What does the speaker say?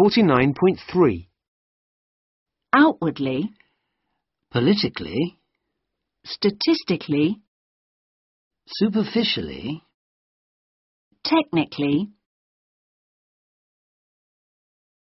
49.3. outwardly, politically, statistically, superficially, technically,